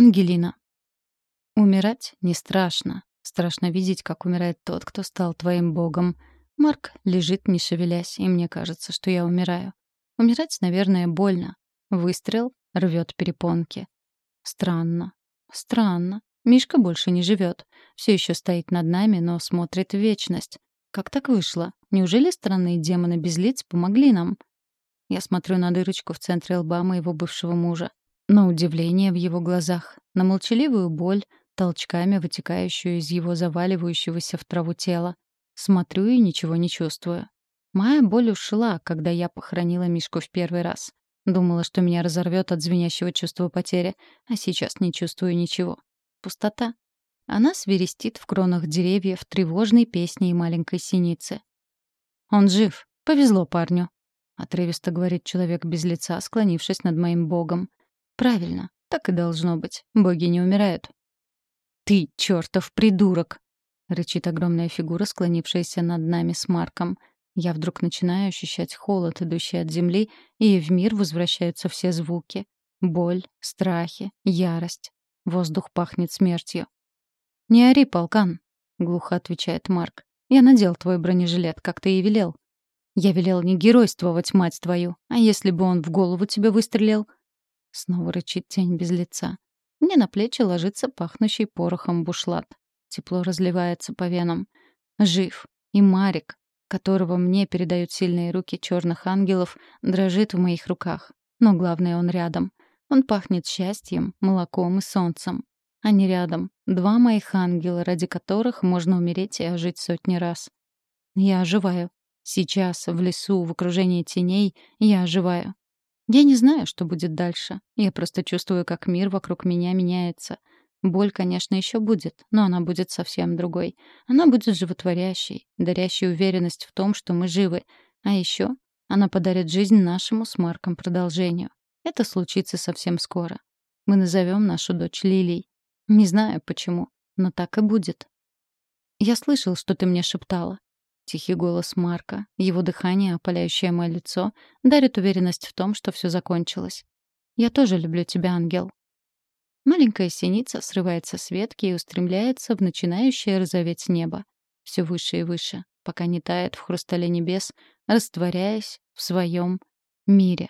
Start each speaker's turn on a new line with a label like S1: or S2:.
S1: Ангелина. Умирать не страшно. Страшно видеть, как умирает тот, кто стал твоим богом. Марк лежит, не шевелясь, и мне кажется, что я умираю. Умирать, наверное, больно. Выстрел рвет перепонки. Странно. Странно. Мишка больше не живет. Все еще стоит над нами, но смотрит в вечность. Как так вышло? Неужели странные демоны без лиц помогли нам? Я смотрю на дырочку в центре лба моего бывшего мужа. На удивление в его глазах. На молчаливую боль, толчками вытекающую из его заваливающегося в траву тела. Смотрю и ничего не чувствую. Моя боль ушла, когда я похоронила Мишку в первый раз. Думала, что меня разорвет от звенящего чувства потери, а сейчас не чувствую ничего. Пустота. Она свирестит в кронах деревьев тревожной песней маленькой синицы. «Он жив. Повезло парню», — отрывисто говорит человек без лица, склонившись над моим богом. «Правильно. Так и должно быть. Боги не умирают». «Ты чертов придурок!» — рычит огромная фигура, склонившаяся над нами с Марком. Я вдруг начинаю ощущать холод, идущий от земли, и в мир возвращаются все звуки. Боль, страхи, ярость. Воздух пахнет смертью. «Не ори, полкан», — глухо отвечает Марк. «Я надел твой бронежилет, как ты и велел». «Я велел не геройствовать, мать твою. А если бы он в голову тебе выстрелил?» Снова рычит тень без лица. Мне на плечи ложится пахнущий порохом бушлат. Тепло разливается по венам. Жив. И Марик, которого мне передают сильные руки черных ангелов, дрожит в моих руках. Но главное, он рядом. Он пахнет счастьем, молоком и солнцем. Они рядом. Два моих ангела, ради которых можно умереть и ожить сотни раз. Я оживаю. Сейчас, в лесу, в окружении теней, я оживаю. Я не знаю, что будет дальше. Я просто чувствую, как мир вокруг меня меняется. Боль, конечно, еще будет, но она будет совсем другой. Она будет животворящей, дарящей уверенность в том, что мы живы. А еще она подарит жизнь нашему с Марком продолжению. Это случится совсем скоро. Мы назовем нашу дочь Лилией. Не знаю почему, но так и будет. Я слышал, что ты мне шептала. Тихий голос Марка, его дыхание, опаляющее мое лицо, дарит уверенность в том, что все закончилось. Я тоже люблю тебя, ангел. Маленькая синица срывается с ветки и устремляется в начинающее розоветь небо. Все выше и выше, пока не тает в хрустале небес, растворяясь в своем мире.